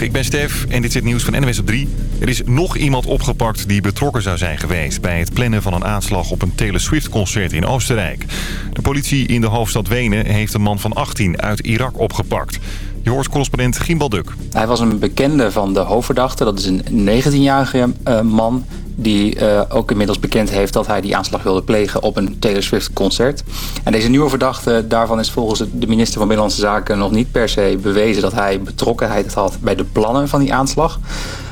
Ik ben Stef en dit is het nieuws van NWS op 3. Er is nog iemand opgepakt die betrokken zou zijn geweest... bij het plannen van een aanslag op een Taylor Swift-concert in Oostenrijk. De politie in de hoofdstad Wenen heeft een man van 18 uit Irak opgepakt. Je hoort correspondent Gimbal Duk. Hij was een bekende van de hoofdverdachte. Dat is een 19-jarige uh, man die uh, ook inmiddels bekend heeft dat hij die aanslag wilde plegen op een Taylor Swift concert. En deze nieuwe verdachte, daarvan is volgens de minister van Binnenlandse Zaken nog niet per se bewezen dat hij betrokkenheid had bij de plannen van die aanslag.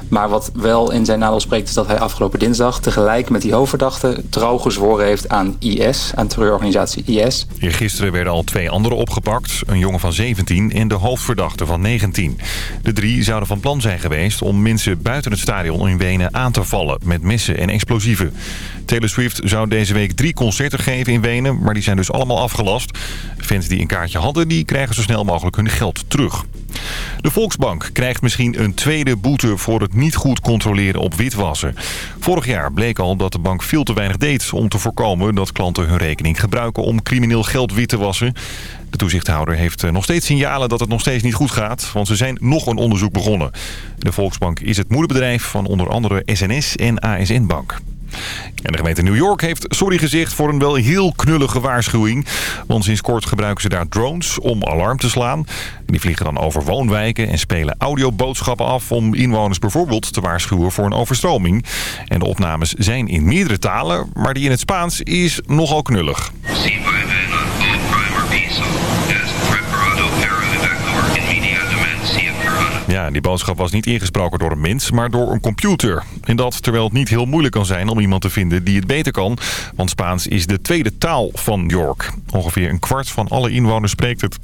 Maar wat wel in zijn nadeel spreekt is dat hij afgelopen dinsdag... tegelijk met die hoofdverdachte trouw gezworen heeft aan IS, aan terreurorganisatie IS. Gisteren werden al twee anderen opgepakt. Een jongen van 17 en de hoofdverdachte van 19. De drie zouden van plan zijn geweest om mensen buiten het stadion in Wenen aan te vallen... met messen en explosieven. Taylor Swift zou deze week drie concerten geven in Wenen... maar die zijn dus allemaal afgelast. Fans die een kaartje hadden, die krijgen zo snel mogelijk hun geld terug. De Volksbank krijgt misschien een tweede boete voor het niet goed controleren op witwassen. Vorig jaar bleek al dat de bank veel te weinig deed om te voorkomen dat klanten hun rekening gebruiken om crimineel geld wit te wassen. De toezichthouder heeft eh, nog steeds signalen dat het nog steeds niet goed gaat, want ze zijn nog een onderzoek begonnen. De Volksbank is het moederbedrijf van onder andere SNS en ASN Bank. En de gemeente New York heeft sorry gezegd voor een wel heel knullige waarschuwing. Want sinds kort gebruiken ze daar drones om alarm te slaan. Die vliegen dan over woonwijken en spelen audioboodschappen af... om inwoners bijvoorbeeld te waarschuwen voor een overstroming. En de opnames zijn in meerdere talen, maar die in het Spaans is nogal knullig. Ja, die boodschap was niet ingesproken door een mens, maar door een computer. En dat terwijl het niet heel moeilijk kan zijn om iemand te vinden die het beter kan. Want Spaans is de tweede taal van York. Ongeveer een kwart van alle inwoners spreekt het.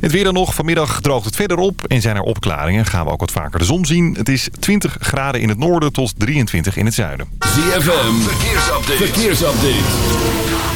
Het weer dan nog. Vanmiddag droogt het verder op en zijn er opklaringen. Gaan we ook wat vaker de zon zien. Het is 20 graden in het noorden tot 23 in het zuiden. ZFM, verkeersupdate. verkeersupdate.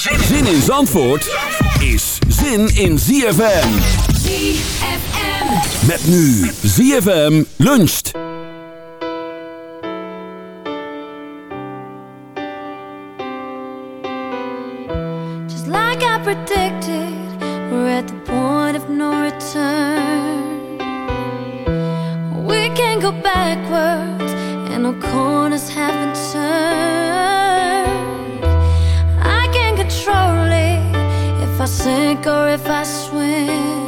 Zin in Zandvoort is zin in ZFM. ZFM. Met nu ZFM luncht. Just like I predicted, we're at the point of no return. We can go backwards, and no corners have been turned. Sink or if I swim.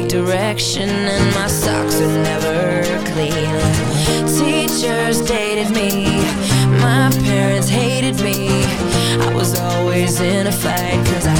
take direction and my socks are never clean. Teachers dated me, my parents hated me. I was always in a fight cause I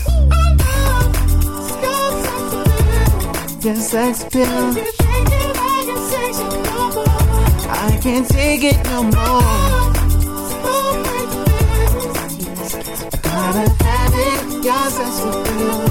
yes, I spill. I can't take it no more. I gotta have it, yes, I spill.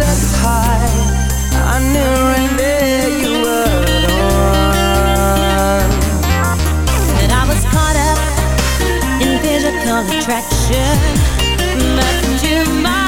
I knew right there you were the one. I was caught up in physical attraction, nothing to my